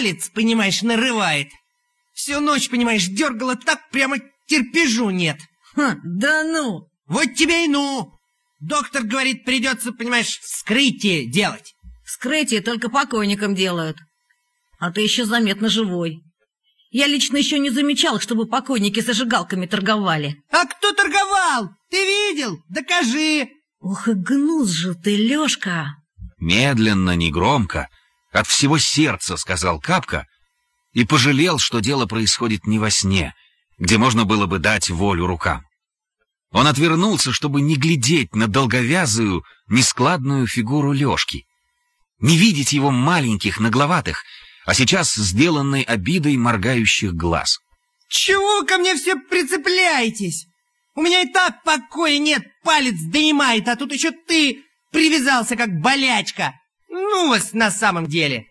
палец, понимаешь, нарывает. Всю ночь, понимаешь, дергала так, прямо терпежу нет. Ха, да ну! Вот тебе и ну! Доктор говорит, придется, понимаешь, вскрытие делать. Вскрытие только покойникам делают. А ты еще заметно живой. Я лично еще не замечал, чтобы покойники зажигалками торговали. А кто торговал? Ты видел? Докажи. Ох и гнус же ты, Лешка. Медленно, негромко, от всего сердца, сказал Капка, и пожалел, что дело происходит не во сне, где можно было бы дать волю рукам. Он отвернулся, чтобы не глядеть на долговязую, нескладную фигуру Лешки, не видеть его маленьких, нагловатых, а сейчас сделанной обидой моргающих глаз. «Чего ко мне все прицепляетесь? У меня и так покоя нет, палец донимает, а тут еще ты привязался как болячка. Ну вас на самом деле!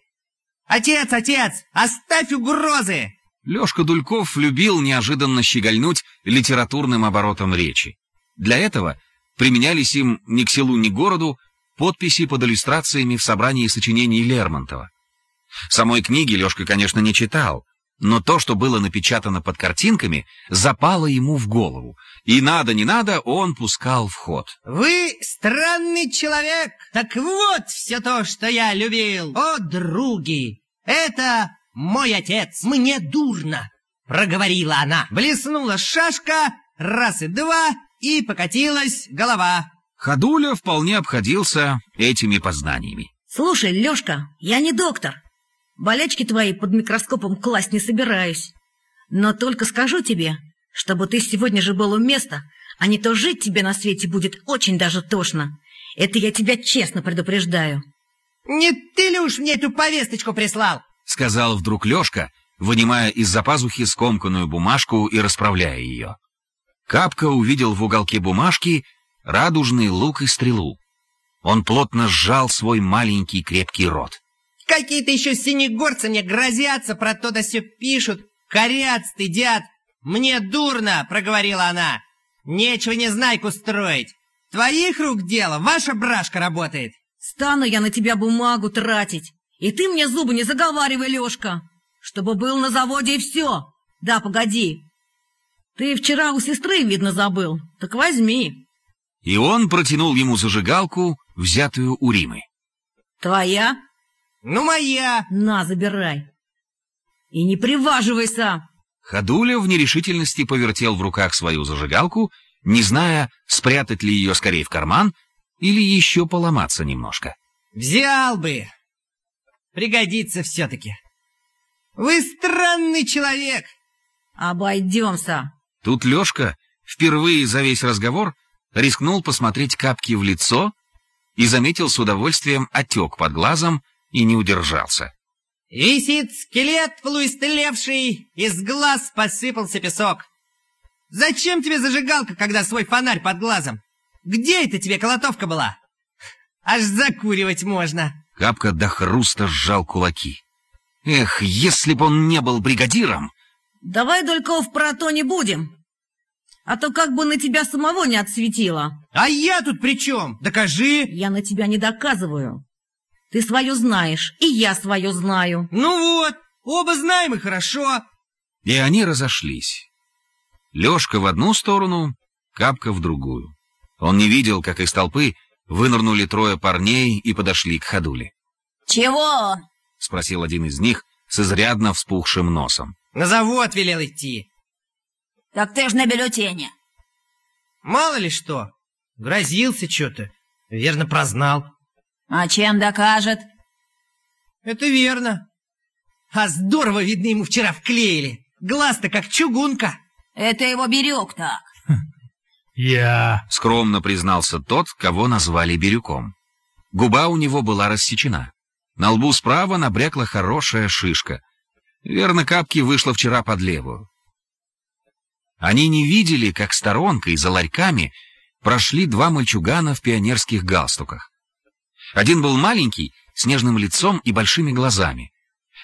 Отец, отец, оставь угрозы!» Лешка Дульков любил неожиданно щегольнуть литературным оборотом речи. Для этого применялись им ни к селу, ни к городу подписи под иллюстрациями в собрании сочинений Лермонтова. Самой книги Лешка, конечно, не читал, но то, что было напечатано под картинками, запало ему в голову, и надо не надо он пускал в ход. «Вы странный человек, так вот все то, что я любил, о, други! Это мой отец, мне дурно!» Проговорила она. Блеснула шашка, раз и два, и покатилась голова. Ходуля вполне обходился этими познаниями. Слушай, Лешка, я не доктор. Болячки твои под микроскопом класть не собираюсь. Но только скажу тебе, чтобы ты сегодня же был у места, а не то жить тебе на свете будет очень даже тошно. Это я тебя честно предупреждаю. Не ты ли уж мне эту повесточку прислал? Сказал вдруг Лешка, вынимая из-за пазухи скомканную бумажку и расправляя ее. Капка увидел в уголке бумажки радужный лук и стрелу. Он плотно сжал свой маленький крепкий рот. Какие-то еще синегорцы мне грозятся, про то да все пишут, корят, стыдят. Мне дурно, проговорила она. Нечего не знайку строить. Твоих рук дело, ваша брашка работает. Стану я на тебя бумагу тратить. И ты мне зубы не заговаривай, Лешка. Чтобы был на заводе и все. Да, погоди. Ты вчера у сестры, видно, забыл. Так возьми. И он протянул ему зажигалку, взятую у Римы. Твоя? Ну, моя. На, забирай. И не приваживайся. Ходуля в нерешительности повертел в руках свою зажигалку, не зная, спрятать ли ее скорее в карман или еще поломаться немножко. Взял бы. Пригодится все-таки. Вы странный человек. Обойдемся. Тут Лешка впервые за весь разговор рискнул посмотреть капки в лицо и заметил с удовольствием отек под глазом и не удержался. Висит скелет полуистлевший, из глаз посыпался песок. Зачем тебе зажигалка, когда свой фонарь под глазом? Где это тебе колотовка была? Аж закуривать можно. Капка до хруста сжал кулаки. Эх, если бы он не был бригадиром... Давай, Дульков, про то не будем. А то как бы на тебя самого не отсветило. А я тут при чем? Докажи. Я на тебя не доказываю. Ты свое знаешь, и я свое знаю. Ну вот, оба знаем и хорошо. И они разошлись. Лешка в одну сторону, Капка в другую. Он не видел, как из толпы вынырнули трое парней и подошли к ходуле. «Чего?» — спросил один из них с изрядно вспухшим носом. «На завод велел идти». «Так ты ж на бюллетене». «Мало ли что. Грозился что-то. Верно прознал». «А чем докажет?» «Это верно. А здорово, видно, ему вчера вклеили. Глаз-то как чугунка». «Это его берег так». «Я...» — скромно признался тот, кого назвали Бирюком. Губа у него была рассечена. На лбу справа набрякла хорошая шишка. Верно, капки вышла вчера под левую. Они не видели, как сторонкой за ларьками прошли два мальчугана в пионерских галстуках. Один был маленький, с нежным лицом и большими глазами.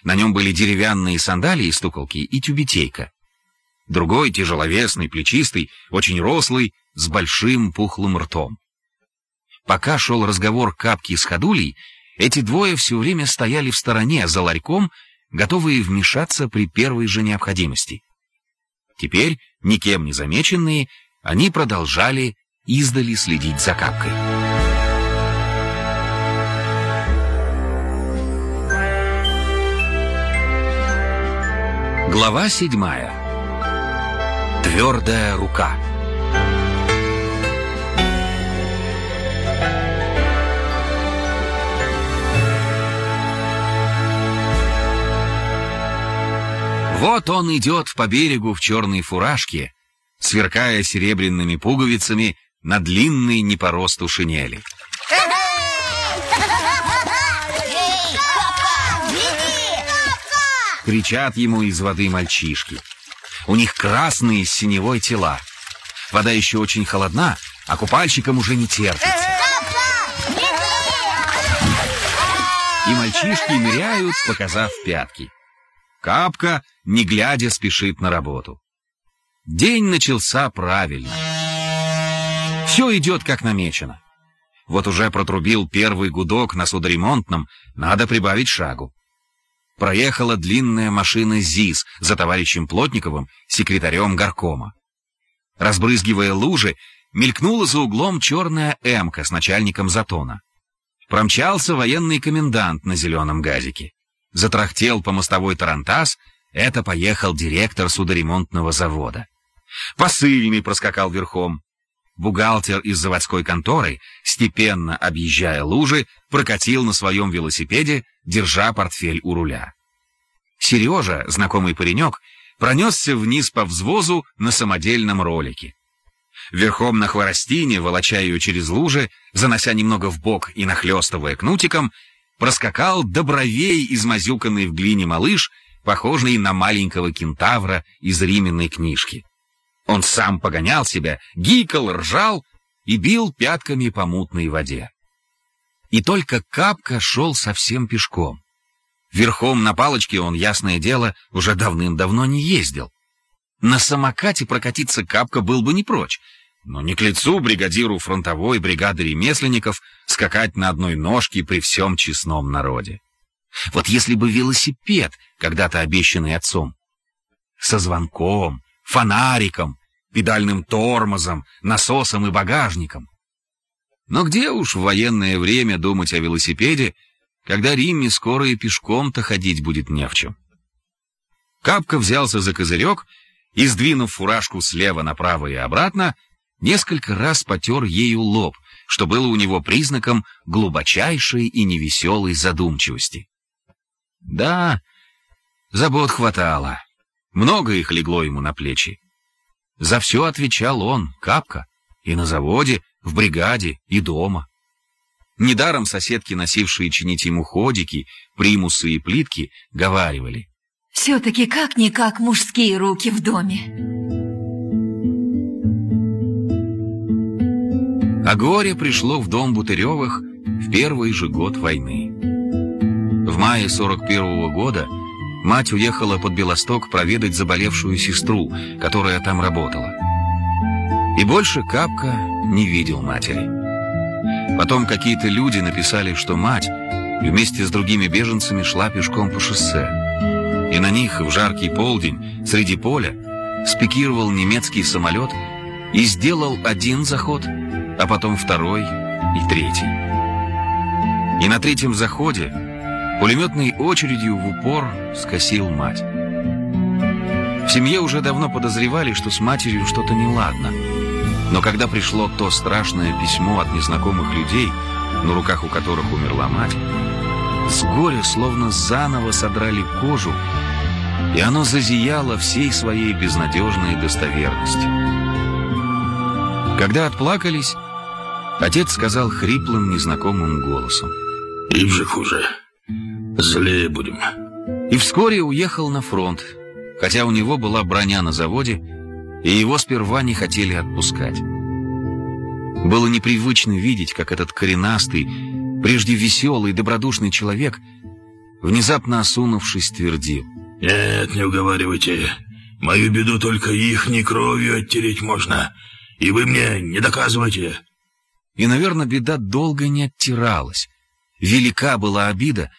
На нем были деревянные сандалии, стуколки и тюбетейка. Другой, тяжеловесный, плечистый, очень рослый, с большим пухлым ртом. Пока шел разговор капки с ходулей, эти двое все время стояли в стороне, за ларьком, готовые вмешаться при первой же необходимости. Теперь, никем не замеченные, они продолжали издали следить за капкой. Глава седьмая. Твердая рука. Вот он идет по берегу в черной фуражке, сверкая серебряными пуговицами на длинной не по росту шинели. Кричат ему из воды мальчишки. У них красные с синевой тела. Вода еще очень холодна, а купальщикам уже не терпится. И мальчишки ныряют, показав пятки. Капка, не глядя, спешит на работу. День начался правильно. Все идет как намечено. Вот уже протрубил первый гудок на судоремонтном, надо прибавить шагу. Проехала длинная машина ЗИС за товарищем Плотниковым, секретарем горкома. Разбрызгивая лужи, мелькнула за углом черная «Эмка» с начальником затона. Промчался военный комендант на зеленом газике. Затрахтел по мостовой тарантас, это поехал директор судоремонтного завода. Посыльный проскакал верхом. Бухгалтер из заводской конторы, степенно объезжая лужи, прокатил на своем велосипеде, держа портфель у руля. Сережа, знакомый паренек, пронесся вниз по взвозу на самодельном ролике. Верхом на хворостине, волоча ее через лужи, занося немного в бок и нахлестывая кнутиком, проскакал добровей измазюканный в глине малыш, похожий на маленького кентавра из Рименной книжки. Он сам погонял себя, гикал, ржал и бил пятками по мутной воде. И только Капка шел совсем пешком. Верхом на палочке он, ясное дело, уже давным-давно не ездил. На самокате прокатиться Капка был бы не прочь, но не к лицу бригадиру фронтовой бригады ремесленников скакать на одной ножке при всем честном народе. Вот если бы велосипед, когда-то обещанный отцом, со звонком, фонариком, педальным тормозом, насосом и багажником. Но где уж в военное время думать о велосипеде, когда Римме скоро и пешком-то ходить будет не в чем. Капка взялся за козырек и, сдвинув фуражку слева направо и обратно, несколько раз потер ею лоб, что было у него признаком глубочайшей и невеселой задумчивости. Да, забот хватало. Много их легло ему на плечи. За все отвечал он, Капка, и на заводе, в бригаде, и дома. Недаром соседки, носившие чинить ему ходики, примусы и плитки, говаривали. «Все-таки как-никак мужские руки в доме». А горе пришло в дом Бутыревых в первый же год войны. В мае 41 -го года мать уехала под Белосток проведать заболевшую сестру, которая там работала. И больше Капка не видел матери. Потом какие-то люди написали, что мать вместе с другими беженцами шла пешком по шоссе. И на них в жаркий полдень среди поля спикировал немецкий самолет и сделал один заход – а потом второй и третий. И на третьем заходе пулеметной очередью в упор скосил мать. В семье уже давно подозревали, что с матерью что-то неладно. Но когда пришло то страшное письмо от незнакомых людей, на руках у которых умерла мать, с горя словно заново содрали кожу, и оно зазияло всей своей безнадежной достоверностью. Когда отплакались, Отец сказал хриплым, незнакомым голосом. «Им же хуже. Злее будем». И вскоре уехал на фронт, хотя у него была броня на заводе, и его сперва не хотели отпускать. Было непривычно видеть, как этот коренастый, прежде веселый, добродушный человек, внезапно осунувшись, твердил. «Нет, не уговаривайте. Мою беду только ихней кровью оттереть можно. И вы мне не доказывайте. И, наверное, беда долго не оттиралась. Велика была обида,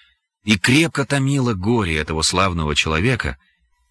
и крепко томило горе этого славного человека,